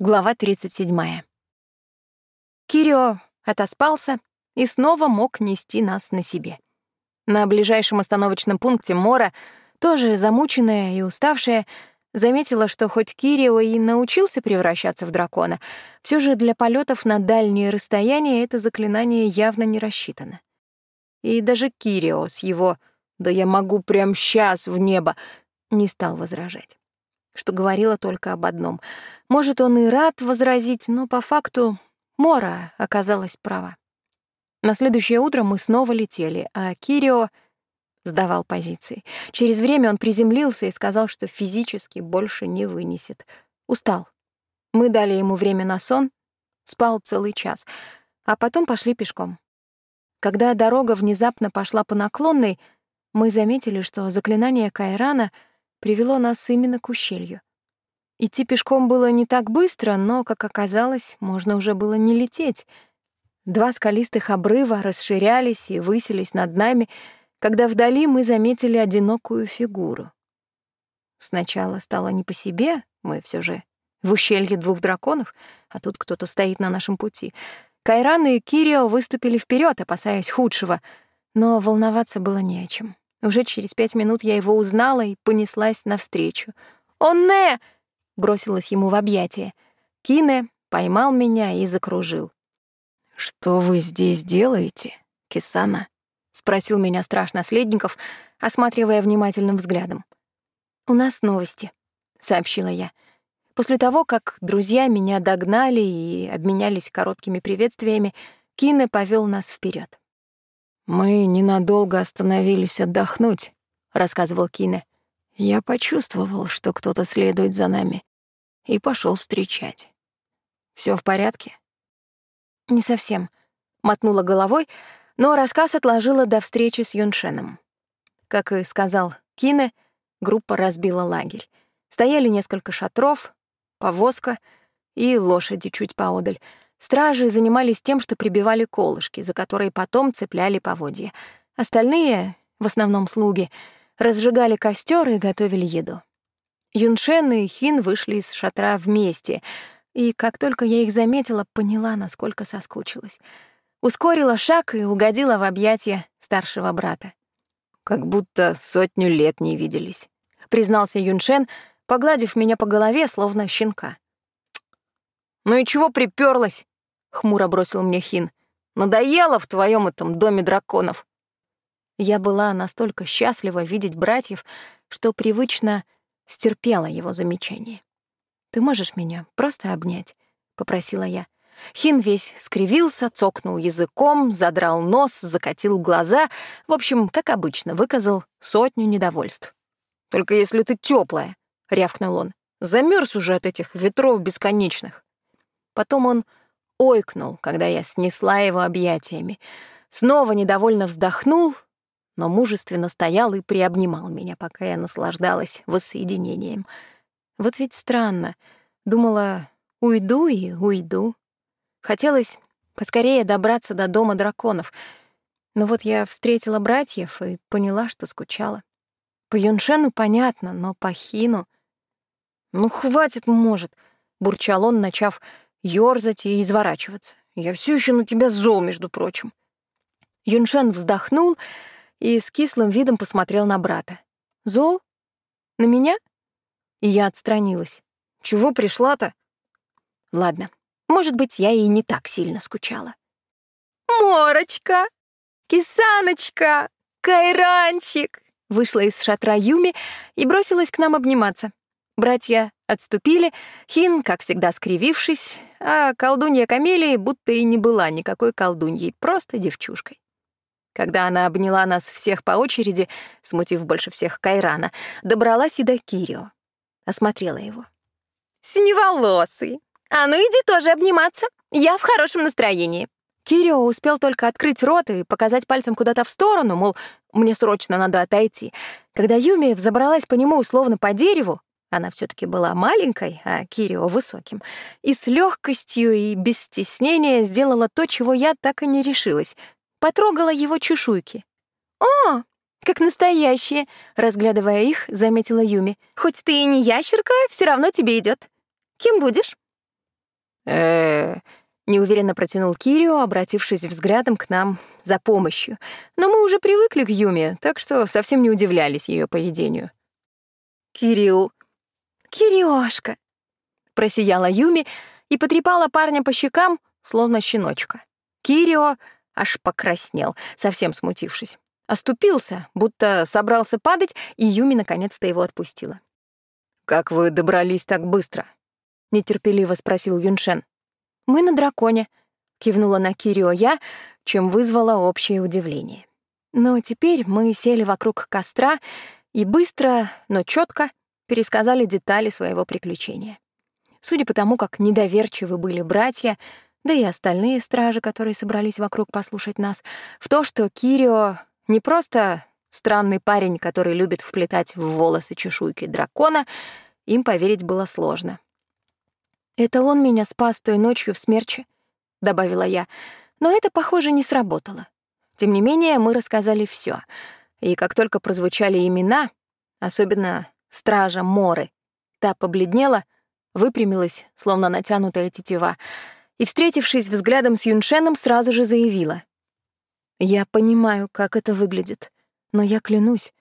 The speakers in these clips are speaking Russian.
Глава 37. Кирио отоспался и снова мог нести нас на себе. На ближайшем остановочном пункте Мора, тоже замученная и уставшая, заметила, что хоть Кирио и научился превращаться в дракона, все же для полетов на дальние расстояния это заклинание явно не рассчитано. И даже Кирио с его «да я могу прямо сейчас в небо» не стал возражать что говорила только об одном. Может, он и рад возразить, но по факту Мора оказалась права. На следующее утро мы снова летели, а Кирио сдавал позиции. Через время он приземлился и сказал, что физически больше не вынесет. Устал. Мы дали ему время на сон, спал целый час, а потом пошли пешком. Когда дорога внезапно пошла по наклонной, мы заметили, что заклинание Кайрана — привело нас именно к ущелью. Идти пешком было не так быстро, но, как оказалось, можно уже было не лететь. Два скалистых обрыва расширялись и высились над нами, когда вдали мы заметили одинокую фигуру. Сначала стало не по себе, мы все же в ущелье двух драконов, а тут кто-то стоит на нашем пути. Кайран и Кирио выступили вперед, опасаясь худшего, но волноваться было не о чем. Уже через пять минут я его узнала и понеслась навстречу. «Онне!» — бросилась ему в объятия. Кине поймал меня и закружил. «Что вы здесь делаете, Кисана?» — спросил меня страж наследников, осматривая внимательным взглядом. «У нас новости», — сообщила я. После того, как друзья меня догнали и обменялись короткими приветствиями, Кине повел нас вперед. «Мы ненадолго остановились отдохнуть», — рассказывал Кине. «Я почувствовал, что кто-то следует за нами, и пошел встречать. Все в порядке?» «Не совсем», — мотнула головой, но рассказ отложила до встречи с Юншеном. Как и сказал Кине, группа разбила лагерь. Стояли несколько шатров, повозка и лошади чуть поодаль — Стражи занимались тем, что прибивали колышки, за которые потом цепляли поводья. Остальные, в основном слуги, разжигали костер и готовили еду. Юншен и Хин вышли из шатра вместе, и как только я их заметила, поняла, насколько соскучилась. Ускорила шаг и угодила в объятия старшего брата. «Как будто сотню лет не виделись», — признался Юншен, погладив меня по голове, словно щенка. «Ну и чего приперлась? — хмуро бросил мне Хин. «Надоело в твоем этом доме драконов». Я была настолько счастлива видеть братьев, что привычно стерпела его замечание. «Ты можешь меня просто обнять?» — попросила я. Хин весь скривился, цокнул языком, задрал нос, закатил глаза. В общем, как обычно, выказал сотню недовольств. «Только если ты теплая, рявкнул он. Замерз уже от этих ветров бесконечных». Потом он ойкнул, когда я снесла его объятиями. Снова недовольно вздохнул, но мужественно стоял и приобнимал меня, пока я наслаждалась воссоединением. Вот ведь странно. Думала, уйду и уйду. Хотелось поскорее добраться до дома драконов. Но вот я встретила братьев и поняла, что скучала. По Юншену понятно, но по Хину... «Ну, хватит, может», — бурчал он, начав ёрзать и изворачиваться. Я все еще на тебя зол, между прочим. Юншен вздохнул и с кислым видом посмотрел на брата. «Зол? На меня?» И я отстранилась. «Чего пришла-то?» Ладно, может быть, я и не так сильно скучала. «Морочка! Кисаночка! Кайранчик!» Вышла из шатра Юми и бросилась к нам обниматься. Братья отступили, Хин, как всегда, скривившись, а колдунья Камелии будто и не была никакой колдуньей, просто девчушкой. Когда она обняла нас всех по очереди, смутив больше всех Кайрана, добралась и до Кирио. Осмотрела его. «Синеволосый! А ну иди тоже обниматься! Я в хорошем настроении!» Кирио успел только открыть рот и показать пальцем куда-то в сторону, мол, мне срочно надо отойти. Когда Юми взобралась по нему условно по дереву, она все таки была маленькой, а Кирио — высоким. И с легкостью и без стеснения сделала то, чего я так и не решилась. Потрогала его чешуйки. «О, как настоящие!» — разглядывая их, заметила Юми. «Хоть ты и не ящерка, все равно тебе идет. Кем будешь?» э неуверенно протянул Кирио, обратившись взглядом к нам за помощью. Но мы уже привыкли к Юме, так что совсем не удивлялись ее поведению. Кирио, Кириошка, просияла Юми и потрепала парня по щекам, словно щеночка. Кирио аж покраснел, совсем смутившись. Оступился, будто собрался падать, и Юми наконец-то его отпустила. «Как вы добрались так быстро?» — нетерпеливо спросил Юншен. «Мы на драконе», — кивнула на Кирио я, чем вызвала общее удивление. Но теперь мы сели вокруг костра и быстро, но четко пересказали детали своего приключения. Судя по тому, как недоверчивы были братья, да и остальные стражи, которые собрались вокруг послушать нас, в то, что Кирио не просто странный парень, который любит вплетать в волосы чешуйки дракона, им поверить было сложно. «Это он меня спас той ночью в смерче», — добавила я, но это, похоже, не сработало. Тем не менее, мы рассказали все, и как только прозвучали имена, особенно стража Моры, та побледнела, выпрямилась, словно натянутая тетива, и, встретившись взглядом с Юншеном, сразу же заявила. «Я понимаю, как это выглядит, но я клянусь,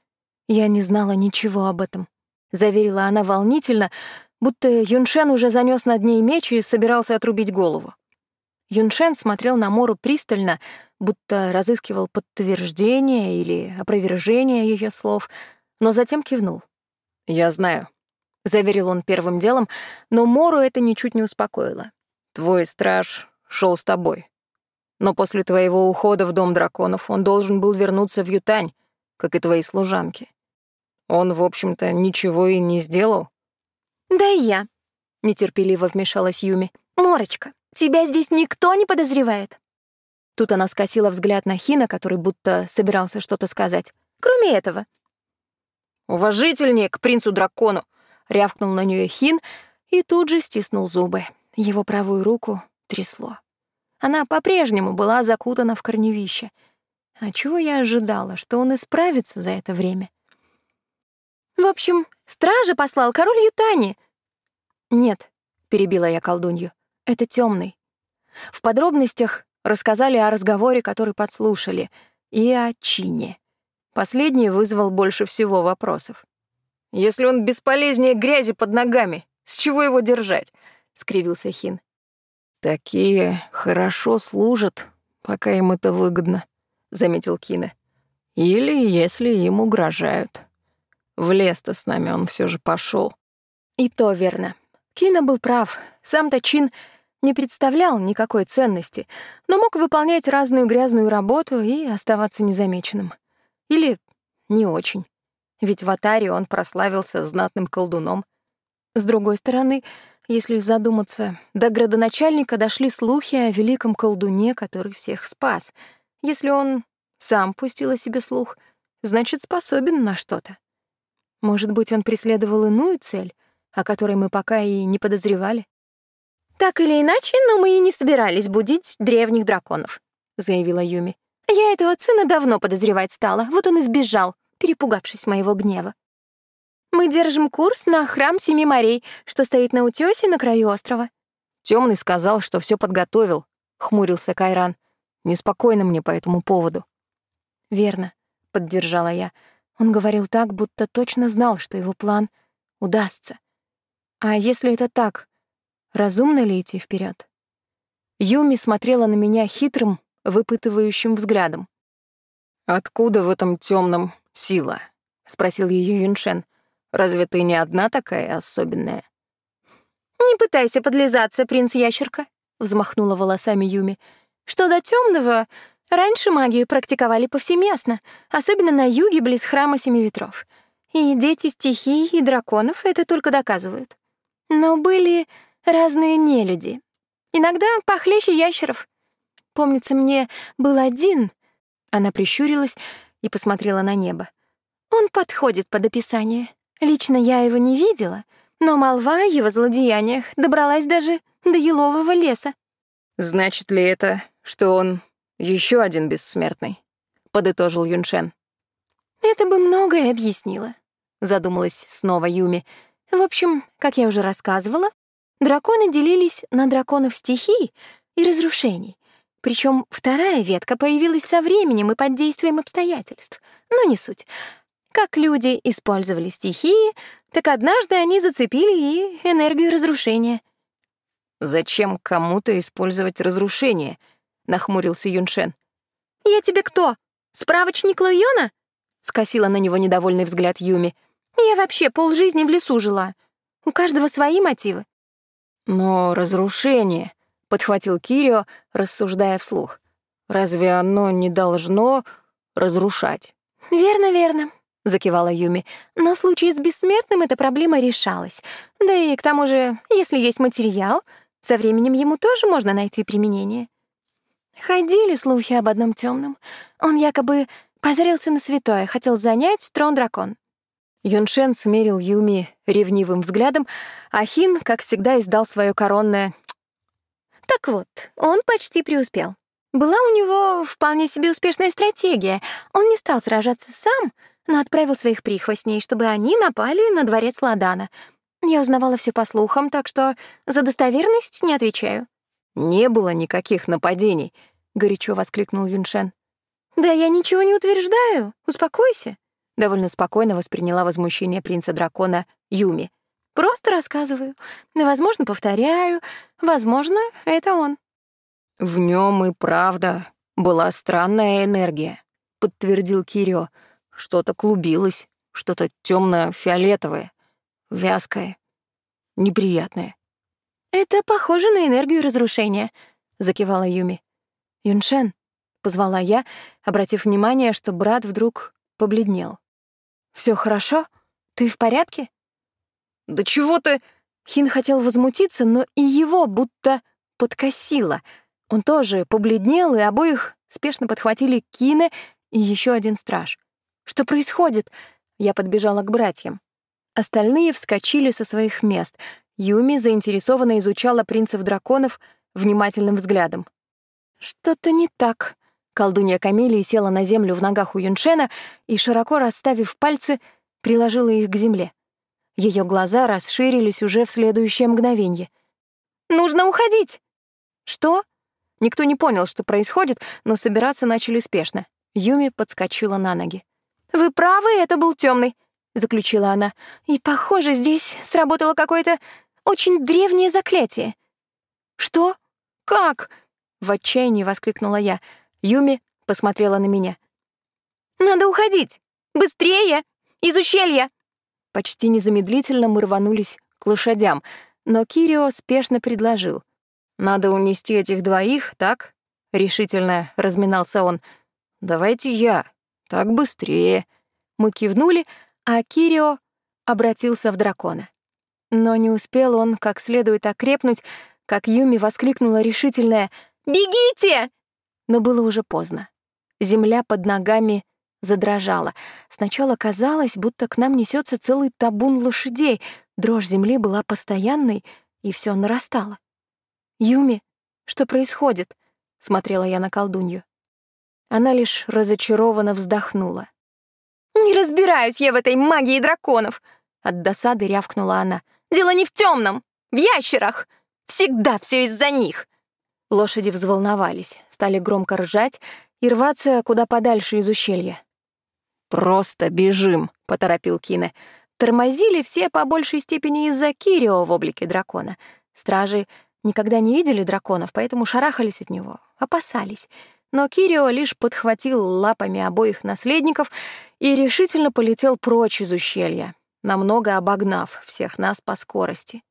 я не знала ничего об этом», — заверила она волнительно, будто Юншен уже занёс над ней меч и собирался отрубить голову. Юншен смотрел на Мору пристально, будто разыскивал подтверждение или опровержение её слов, но затем кивнул. «Я знаю», — заверил он первым делом, но Мору это ничуть не успокоило. Твой страж шел с тобой. Но после твоего ухода в Дом драконов он должен был вернуться в Ютань, как и твои служанки. Он, в общем-то, ничего и не сделал. «Да и я», — нетерпеливо вмешалась Юми. «Морочка, тебя здесь никто не подозревает». Тут она скосила взгляд на Хина, который будто собирался что-то сказать. «Кроме этого». «Уважительнее к принцу-дракону», — рявкнул на нее Хин и тут же стиснул зубы. Его правую руку трясло. Она по-прежнему была закутана в корневище. А чего я ожидала, что он исправится за это время? В общем, стража послал король Ютани. Нет, перебила я колдунью. Это темный. В подробностях рассказали о разговоре, который подслушали, и о чине. Последний вызвал больше всего вопросов. Если он бесполезнее грязи под ногами, с чего его держать? скривился Хин. Такие хорошо служат, пока им это выгодно, заметил Кина. Или если им угрожают. В лес-то с нами он все же пошел. И то верно. Кина был прав. Сам-то Чин не представлял никакой ценности, но мог выполнять разную грязную работу и оставаться незамеченным. Или не очень. Ведь в Атаре он прославился знатным колдуном. С другой стороны, если задуматься, до градоначальника дошли слухи о великом колдуне, который всех спас. Если он сам пустил о себе слух, значит, способен на что-то. Может быть, он преследовал иную цель, о которой мы пока и не подозревали? «Так или иначе, но мы и не собирались будить древних драконов», — заявила Юми. «Я этого сына давно подозревать стала, вот он и сбежал, перепугавшись моего гнева. Мы держим курс на храм Семи морей, что стоит на утёсе на краю острова. Темный сказал, что все подготовил, хмурился Кайран. Неспокойно мне по этому поводу. Верно, поддержала я. Он говорил так, будто точно знал, что его план удастся. А если это так, разумно ли идти вперед? Юми смотрела на меня хитрым, выпытывающим взглядом. «Откуда в этом темном сила?» — спросил ее Юншен. Разве ты не одна такая особенная?» «Не пытайся подлизаться, принц-ящерка», — взмахнула волосами Юми. «Что до темного, раньше магию практиковали повсеместно, особенно на юге близ храма Семи Ветров. И дети стихий и драконов это только доказывают. Но были разные нелюди. Иногда похлеще ящеров. Помнится мне, был один...» Она прищурилась и посмотрела на небо. «Он подходит под описание. Лично я его не видела, но молва о его злодеяниях добралась даже до елового леса. «Значит ли это, что он еще один бессмертный?» — подытожил Юншен. «Это бы многое объяснило», — задумалась снова Юми. «В общем, как я уже рассказывала, Драконы делились на драконов стихий и разрушений. Причем вторая ветка появилась со временем и под действием обстоятельств. Но не суть. Как люди использовали стихии, так однажды они зацепили и энергию разрушения. «Зачем кому-то использовать разрушение?» — нахмурился Юншен. «Я тебе кто? Справочник Лойона?» — скосила на него недовольный взгляд Юми. «Я вообще полжизни в лесу жила. У каждого свои мотивы». «Но разрушение», — подхватил Кирио, рассуждая вслух. «Разве оно не должно разрушать?» «Верно, верно», — закивала Юми. «Но в случае с бессмертным эта проблема решалась. Да и к тому же, если есть материал, со временем ему тоже можно найти применение». Ходили слухи об одном темном. Он якобы позрился на святое, хотел занять трон дракон. Юншен смерил Юми ревнивым взглядом, а Хин, как всегда, издал свое коронное Так вот, он почти преуспел. Была у него вполне себе успешная стратегия. Он не стал сражаться сам, но отправил своих прихвостней, чтобы они напали на дворец Ладана. Я узнавала все по слухам, так что за достоверность не отвечаю. «Не было никаких нападений», — горячо воскликнул Юншен. «Да я ничего не утверждаю. Успокойся», — довольно спокойно восприняла возмущение принца-дракона Юми. «Просто рассказываю. Возможно, повторяю. Возможно, это он». «В нем и правда была странная энергия», — подтвердил Кирио. «Что-то клубилось, что-то темно фиолетовое вязкое, неприятное. «Это похоже на энергию разрушения», — закивала Юми. «Юншен», — позвала я, обратив внимание, что брат вдруг побледнел. Все хорошо? Ты в порядке?» «Да чего ты...» Хин хотел возмутиться, но и его будто подкосило. Он тоже побледнел, и обоих спешно подхватили Кине и еще один страж. «Что происходит?» Я подбежала к братьям. Остальные вскочили со своих мест. Юми заинтересованно изучала принцев-драконов внимательным взглядом. «Что-то не так». Колдунья Камелии села на землю в ногах у Юншена и, широко расставив пальцы, приложила их к земле. Ее глаза расширились уже в следующее мгновенье. «Нужно уходить!» «Что?» Никто не понял, что происходит, но собираться начали спешно. Юми подскочила на ноги. «Вы правы, это был темный заключила она. И, похоже, здесь сработало какое-то очень древнее заклятие. Что? Как? В отчаянии воскликнула я. Юми посмотрела на меня. Надо уходить! Быстрее! Из ущелья! Почти незамедлительно мы рванулись к лошадям, но Кирио спешно предложил. «Надо унести этих двоих, так?» — решительно разминался он. «Давайте я. Так быстрее». Мы кивнули, а Кирио обратился в дракона. Но не успел он как следует окрепнуть, как Юми воскликнула решительное «Бегите!» Но было уже поздно. Земля под ногами задрожала. Сначала казалось, будто к нам несется целый табун лошадей. Дрожь земли была постоянной, и все нарастало. «Юми, что происходит?» — смотрела я на колдунью. Она лишь разочарованно вздохнула. «Не разбираюсь я в этой магии драконов!» От досады рявкнула она. «Дело не в темном, в ящерах! Всегда все из-за них!» Лошади взволновались, стали громко ржать и рваться куда подальше из ущелья. «Просто бежим», — поторопил Кине. Тормозили все по большей степени из-за Кирио в облике дракона. Стражи никогда не видели драконов, поэтому шарахались от него, опасались. Но Кирио лишь подхватил лапами обоих наследников и решительно полетел прочь из ущелья, намного обогнав всех нас по скорости.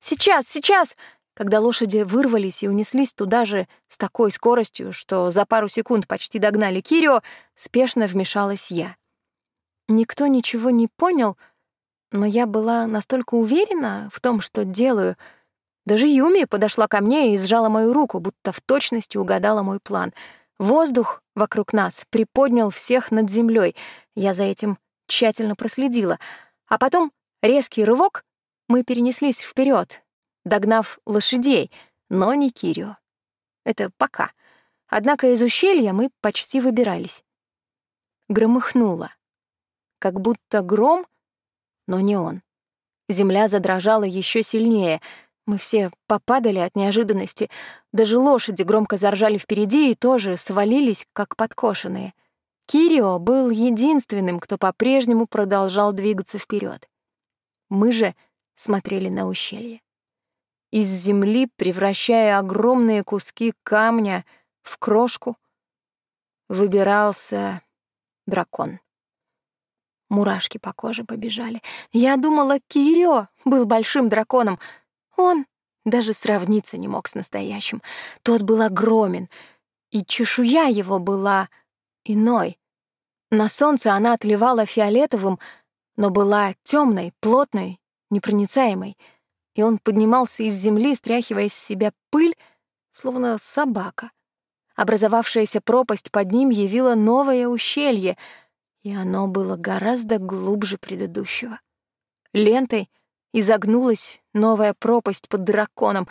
«Сейчас, сейчас!» Когда лошади вырвались и унеслись туда же с такой скоростью, что за пару секунд почти догнали Кирио, спешно вмешалась я. Никто ничего не понял, но я была настолько уверена в том, что делаю. Даже Юми подошла ко мне и сжала мою руку, будто в точности угадала мой план — Воздух вокруг нас приподнял всех над землей. Я за этим тщательно проследила. А потом резкий рывок, мы перенеслись вперед, догнав лошадей, но не Кирио. Это пока. Однако из ущелья мы почти выбирались. Громыхнуло. Как будто гром, но не он. Земля задрожала еще сильнее. Мы все попадали от неожиданности. Даже лошади громко заржали впереди и тоже свалились, как подкошенные. Кирио был единственным, кто по-прежнему продолжал двигаться вперед. Мы же смотрели на ущелье. Из земли, превращая огромные куски камня в крошку, выбирался дракон. Мурашки по коже побежали. Я думала, Кирио был большим драконом. Он даже сравниться не мог с настоящим. Тот был огромен, и чешуя его была иной. На солнце она отливала фиолетовым, но была темной, плотной, непроницаемой, и он поднимался из земли, стряхивая с себя пыль, словно собака. Образовавшаяся пропасть под ним явила новое ущелье, и оно было гораздо глубже предыдущего. Лентой изогнулась новая пропасть под драконом,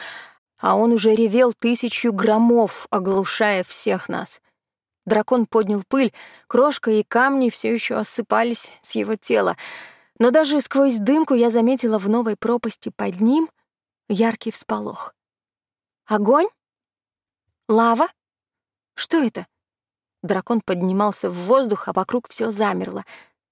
а он уже ревел тысячу громов, оглушая всех нас. Дракон поднял пыль, крошка и камни все еще осыпались с его тела, но даже сквозь дымку я заметила в новой пропасти под ним яркий всполох. Огонь? Лава? Что это? Дракон поднимался в воздух, а вокруг все замерло.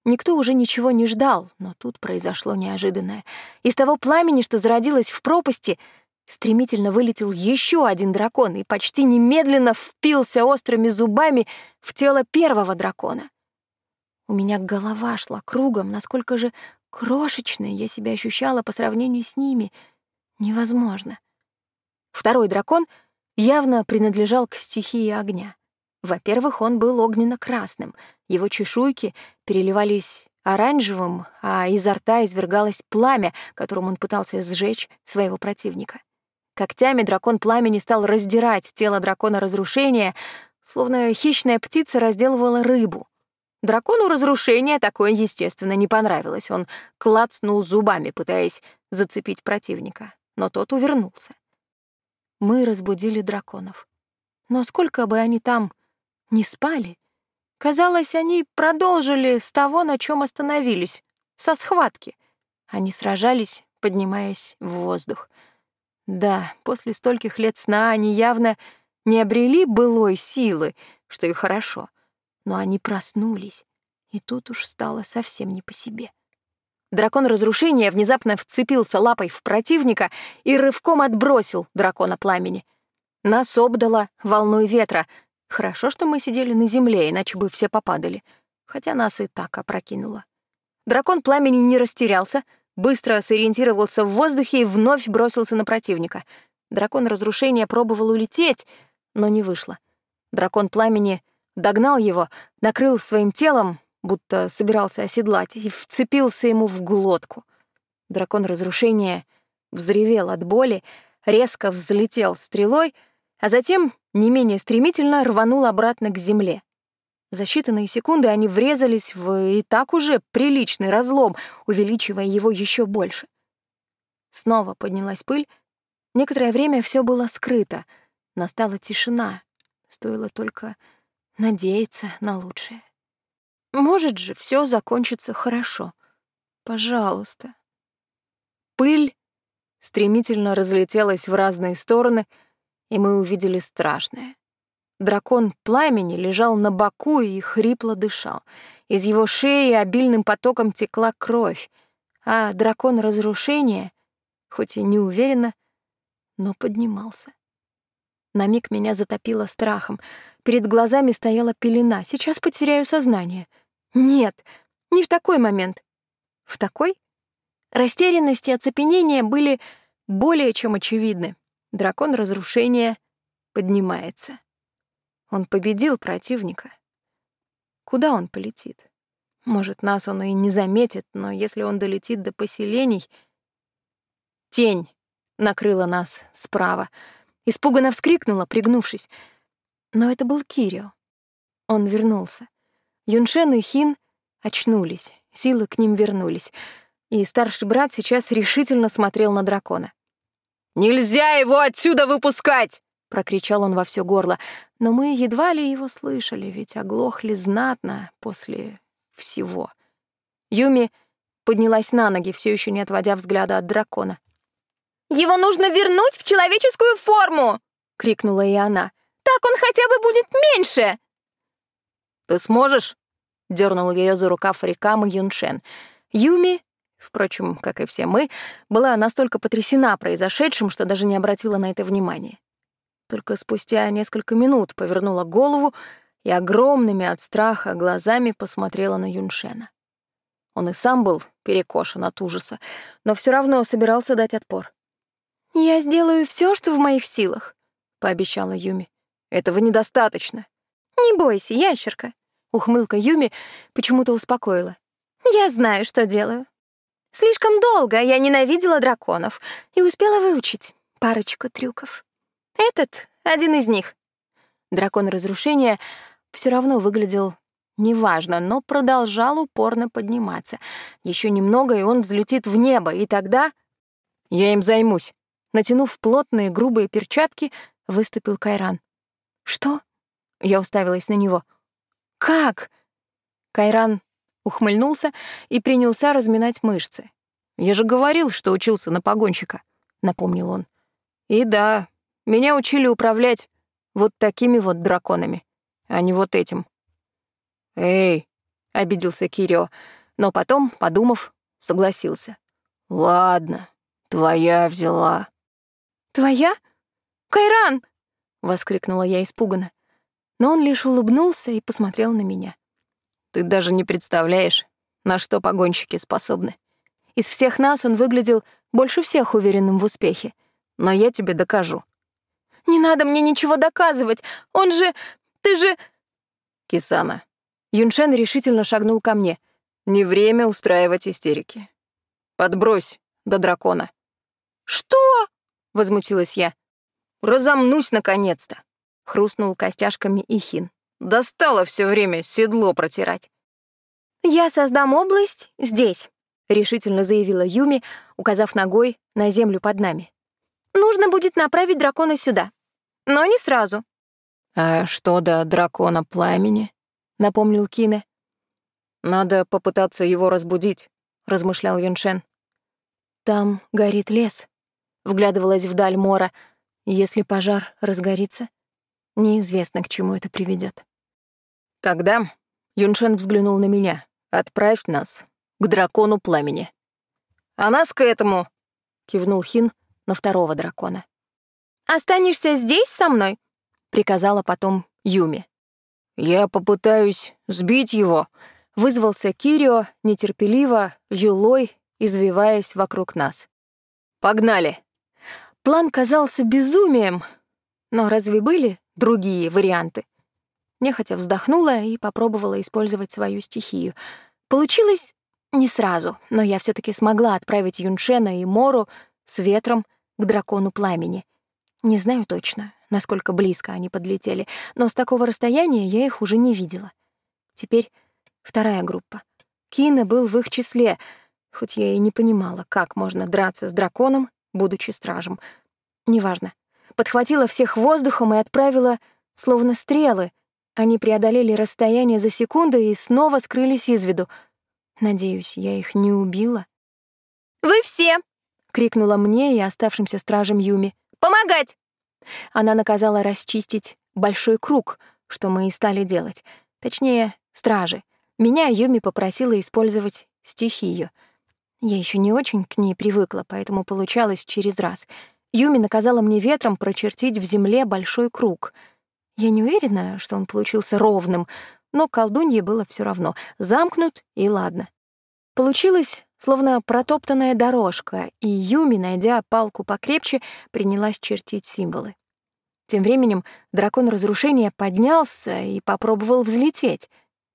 Никто уже ничего не ждал, но тут произошло неожиданное. Из того пламени, что зародилось в пропасти, стремительно вылетел еще один дракон и почти немедленно впился острыми зубами в тело первого дракона. У меня голова шла кругом, насколько же крошечной я себя ощущала по сравнению с ними. Невозможно. Второй дракон явно принадлежал к стихии огня. Во-первых, он был огненно-красным, его чешуйки переливались оранжевым, а изо рта извергалось пламя, которым он пытался сжечь своего противника. Когтями дракон пламени стал раздирать тело дракона разрушения, словно хищная птица разделывала рыбу. Дракону разрушения такое, естественно, не понравилось. Он клацнул зубами, пытаясь зацепить противника, но тот увернулся. Мы разбудили драконов. Но сколько бы они там не спали, казалось, они продолжили с того, на чем остановились, со схватки. Они сражались, поднимаясь в воздух. Да, после стольких лет сна они явно не обрели былой силы, что и хорошо но они проснулись, и тут уж стало совсем не по себе. Дракон разрушения внезапно вцепился лапой в противника и рывком отбросил дракона пламени. Нас обдало волной ветра. Хорошо, что мы сидели на земле, иначе бы все попадали. Хотя нас и так опрокинуло. Дракон пламени не растерялся, быстро сориентировался в воздухе и вновь бросился на противника. Дракон разрушения пробовал улететь, но не вышло. Дракон пламени догнал его, накрыл своим телом, будто собирался оседлать, и вцепился ему в глотку. Дракон разрушения взревел от боли, резко взлетел стрелой, а затем не менее стремительно рванул обратно к земле. За считанные секунды они врезались в и так уже приличный разлом, увеличивая его еще больше. Снова поднялась пыль. Некоторое время все было скрыто. Настала тишина. Стоило только надеяться на лучшее. Может же все закончится хорошо. Пожалуйста. Пыль стремительно разлетелась в разные стороны, и мы увидели страшное. Дракон пламени лежал на боку и хрипло дышал. Из его шеи обильным потоком текла кровь, а дракон разрушения, хоть и неуверенно, но поднимался. На миг меня затопило страхом — Перед глазами стояла пелена. Сейчас потеряю сознание. Нет, не в такой момент. В такой? Растерянность и оцепенение были более чем очевидны. Дракон разрушения поднимается. Он победил противника. Куда он полетит? Может, нас он и не заметит, но если он долетит до поселений... Тень накрыла нас справа. Испуганно вскрикнула, пригнувшись. Но это был Кирио. Он вернулся. Юншен и Хин очнулись, силы к ним вернулись, и старший брат сейчас решительно смотрел на дракона. «Нельзя его отсюда выпускать!» — прокричал он во все горло, но мы едва ли его слышали, ведь оглохли знатно после всего. Юми поднялась на ноги, все еще не отводя взгляда от дракона. Его нужно вернуть в человеческую форму!» — крикнула и она. «Так он хотя бы будет меньше!» «Ты сможешь?» — дернул ее за рукав Рикама Юншен. Юми, впрочем, как и все мы, была настолько потрясена произошедшим, что даже не обратила на это внимания. Только спустя несколько минут повернула голову и огромными от страха глазами посмотрела на Юншена. Он и сам был перекошен от ужаса, но все равно собирался дать отпор. «Я сделаю все, что в моих силах», — пообещала Юми. «Этого недостаточно». «Не бойся, ящерка». Ухмылка Юми почему-то успокоила. «Я знаю, что делаю. Слишком долго я ненавидела драконов и успела выучить парочку трюков. Этот — один из них». Дракон разрушения все равно выглядел неважно, но продолжал упорно подниматься. Еще немного, и он взлетит в небо, и тогда... Я им займусь. Натянув плотные грубые перчатки, выступил Кайран. «Что?» Я уставилась на него. «Как?» Кайран ухмыльнулся и принялся разминать мышцы. «Я же говорил, что учился на погонщика», — напомнил он. «И да, меня учили управлять вот такими вот драконами, а не вот этим». «Эй!» — обиделся Кирио, но потом, подумав, согласился. «Ладно, твоя взяла». «Твоя? Кайран!» — воскликнула я испуганно. Но он лишь улыбнулся и посмотрел на меня. «Ты даже не представляешь, на что погонщики способны. Из всех нас он выглядел больше всех уверенным в успехе. Но я тебе докажу». «Не надо мне ничего доказывать! Он же... Ты же...» «Кисана». Юншен решительно шагнул ко мне. «Не время устраивать истерики. Подбрось до дракона». «Что?» — возмутилась я. «Разомнусь, наконец-то!» — хрустнул костяшками Ихин. «Достало все время седло протирать». «Я создам область здесь», — решительно заявила Юми, указав ногой на землю под нами. «Нужно будет направить дракона сюда. Но не сразу». «А что до дракона пламени?» — напомнил Кине. «Надо попытаться его разбудить», — размышлял Юншен. «Там горит лес», вглядывалась вдаль Мора. Если пожар разгорится, неизвестно, к чему это приведет. Тогда Юншен взглянул на меня. «Отправь нас к дракону пламени». «А нас к этому!» — кивнул Хин на второго дракона. «Останешься здесь со мной?» — приказала потом Юми. «Я попытаюсь сбить его», — вызвался Кирио, нетерпеливо, юлой, извиваясь вокруг нас. «Погнали!» План казался безумием, но разве были другие варианты? Нехотя вздохнула и попробовала использовать свою стихию. Получилось не сразу, но я все таки смогла отправить Юншена и Мору с ветром к дракону пламени. Не знаю точно, насколько близко они подлетели, но с такого расстояния я их уже не видела. Теперь вторая группа. Кина был в их числе, хоть я и не понимала, как можно драться с драконом будучи стражем. Неважно. Подхватила всех воздухом и отправила, словно стрелы. Они преодолели расстояние за секунды и снова скрылись из виду. Надеюсь, я их не убила. «Вы все!» — крикнула мне и оставшимся стражам Юми. «Помогать!» Она наказала расчистить большой круг, что мы и стали делать. Точнее, стражи. Меня Юми попросила использовать стихию — я еще не очень к ней привыкла, поэтому получалось через раз. Юми наказала мне ветром прочертить в земле большой круг. Я не уверена, что он получился ровным, но колдунье было все равно. Замкнут и ладно. Получилось словно протоптанная дорожка, и Юми, найдя палку покрепче, принялась чертить символы. Тем временем дракон разрушения поднялся и попробовал взлететь.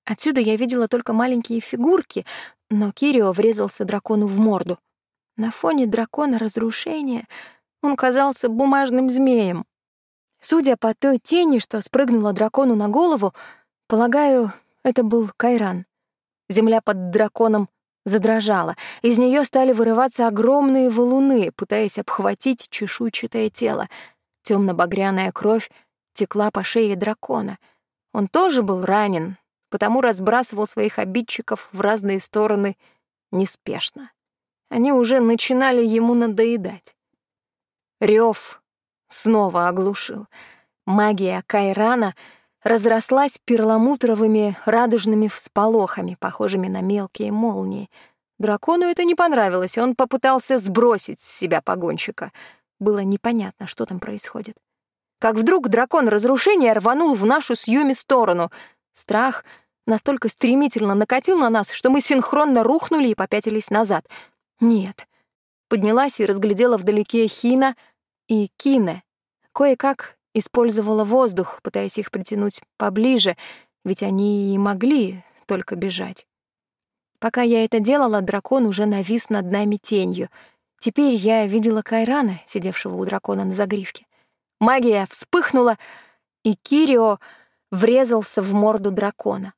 Отсюда я видела только маленькие фигурки, но Кирио врезался дракону в морду. На фоне дракона разрушения он казался бумажным змеем. Судя по той тени, что спрыгнула дракону на голову, полагаю, это был Кайран. Земля под драконом задрожала. Из нее стали вырываться огромные валуны, пытаясь обхватить чешуйчатое тело. темно багряная кровь текла по шее дракона. Он тоже был ранен, потому разбрасывал своих обидчиков в разные стороны неспешно. Они уже начинали ему надоедать. Рев снова оглушил. Магия Кайрана разрослась перламутровыми радужными всполохами, похожими на мелкие молнии. Дракону это не понравилось, он попытался сбросить с себя погонщика. Было непонятно, что там происходит. Как вдруг дракон разрушения рванул в нашу с Юми сторону. Страх настолько стремительно накатил на нас, что мы синхронно рухнули и попятились назад. Нет. Поднялась и разглядела вдалеке Хина и Кине. Кое-как использовала воздух, пытаясь их притянуть поближе, ведь они и могли только бежать. Пока я это делала, дракон уже навис над нами тенью. Теперь я видела Кайрана, сидевшего у дракона на загривке. Магия вспыхнула, и Кирио врезался в морду дракона.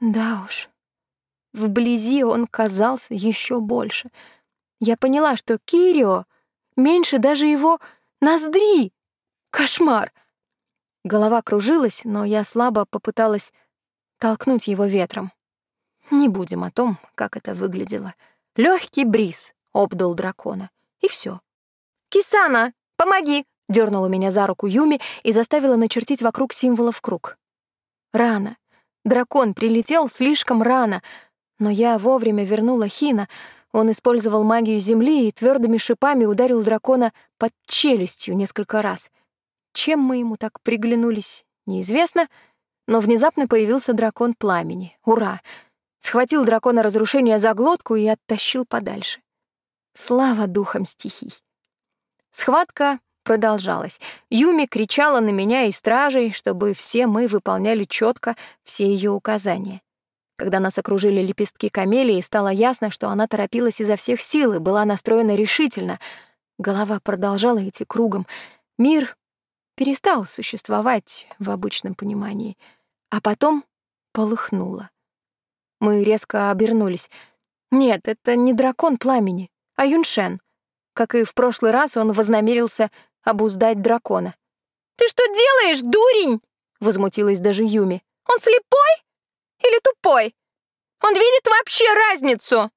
Да уж, вблизи он казался еще больше. Я поняла, что Кирио меньше даже его ноздри. Кошмар! Голова кружилась, но я слабо попыталась толкнуть его ветром. Не будем о том, как это выглядело. Легкий бриз обдал дракона, и все. «Кисана, помоги!» — дернула меня за руку Юми и заставила начертить вокруг символов круг. Рано. Дракон прилетел слишком рано, но я вовремя вернула Хина. Он использовал магию земли и твердыми шипами ударил дракона под челюстью несколько раз. Чем мы ему так приглянулись, неизвестно, но внезапно появился дракон пламени. Ура! Схватил дракона разрушения за глотку и оттащил подальше. Слава духам стихий. Схватка продолжалась. Юми кричала на меня и стражей, чтобы все мы выполняли четко все ее указания. Когда нас окружили лепестки камелии, стало ясно, что она торопилась изо всех сил и была настроена решительно. Голова продолжала идти кругом. Мир перестал существовать в обычном понимании, а потом полыхнуло. Мы резко обернулись. Нет, это не дракон пламени, а Юншен. Как и в прошлый раз, он вознамерился обуздать дракона. «Ты что делаешь, дурень?» — возмутилась даже Юми. «Он слепой или тупой? Он видит вообще разницу?»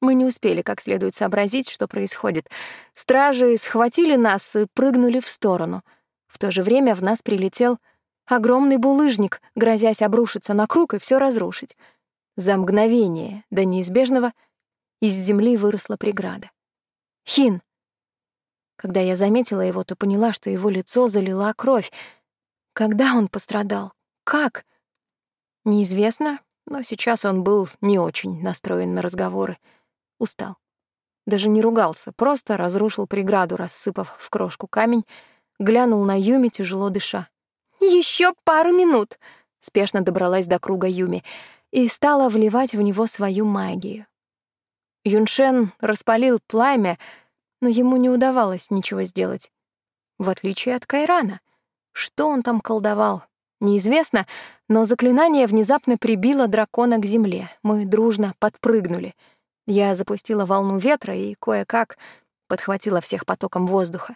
Мы не успели как следует сообразить, что происходит. Стражи схватили нас и прыгнули в сторону. В то же время в нас прилетел огромный булыжник, грозясь обрушиться на круг и все разрушить. За мгновение до неизбежного из земли выросла преграда. Хин. Когда я заметила его, то поняла, что его лицо залила кровь. Когда он пострадал? Как? Неизвестно, но сейчас он был не очень настроен на разговоры. Устал. Даже не ругался, просто разрушил преграду, рассыпав в крошку камень, глянул на Юми, тяжело дыша. Еще пару минут!» — спешно добралась до круга Юми — и стала вливать в него свою магию. Юншен распалил пламя, но ему не удавалось ничего сделать. В отличие от Кайрана. Что он там колдовал, неизвестно, но заклинание внезапно прибило дракона к земле. Мы дружно подпрыгнули. Я запустила волну ветра и кое-как подхватила всех потоком воздуха.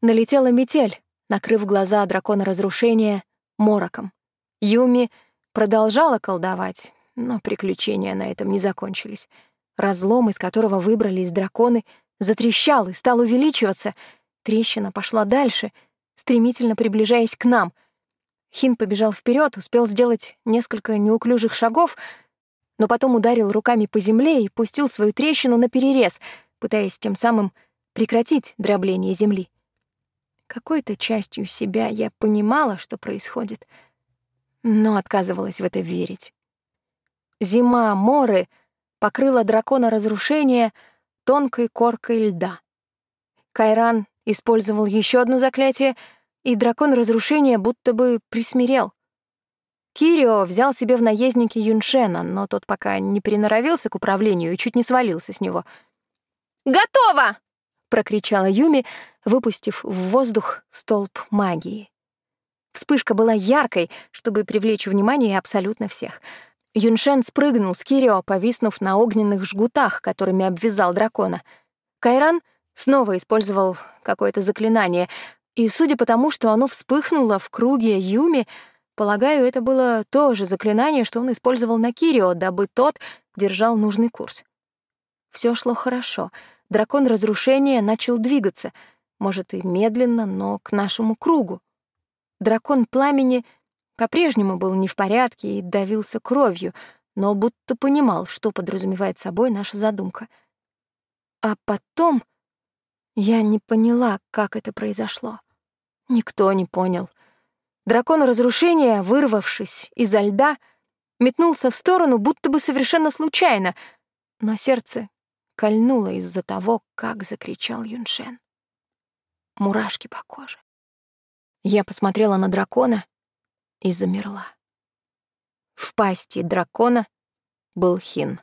Налетела метель, накрыв глаза дракона разрушения мороком. Юми продолжала колдовать, но приключения на этом не закончились. Разлом, из которого выбрались драконы, затрещал и стал увеличиваться. Трещина пошла дальше, стремительно приближаясь к нам. Хин побежал вперед, успел сделать несколько неуклюжих шагов, но потом ударил руками по земле и пустил свою трещину на перерез, пытаясь тем самым прекратить дробление земли. Какой-то частью себя я понимала, что происходит — но отказывалась в это верить. Зима Моры покрыла дракона разрушения тонкой коркой льда. Кайран использовал еще одно заклятие, и дракон разрушения будто бы присмирел. Кирио взял себе в наездники Юншена, но тот пока не приноровился к управлению и чуть не свалился с него. «Готово!» — прокричала Юми, выпустив в воздух столб магии. Вспышка была яркой, чтобы привлечь внимание абсолютно всех. Юншен спрыгнул с Кирио, повиснув на огненных жгутах, которыми обвязал дракона. Кайран снова использовал какое-то заклинание, и, судя по тому, что оно вспыхнуло в круге Юми, полагаю, это было то же заклинание, что он использовал на Кирио, дабы тот держал нужный курс. Все шло хорошо. Дракон разрушения начал двигаться. может и медленно, но к нашему кругу. Дракон пламени по-прежнему был не в порядке и давился кровью, но будто понимал, что подразумевает собой наша задумка. А потом я не поняла, как это произошло. Никто не понял. Дракон разрушения, вырвавшись изо льда, метнулся в сторону, будто бы совершенно случайно, но сердце кольнуло из-за того, как закричал Юншен. Мурашки по коже. Я посмотрела на дракона и замерла. В пасти дракона был Хин.